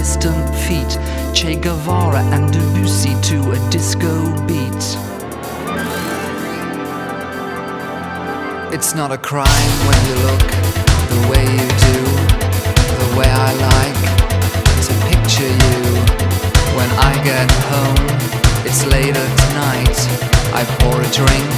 distant feet, Che Guevara and Debussy to a disco beat. It's not a crime when you look the way you do, the way I like to picture you. When I get home, it's late at night, I pour a drink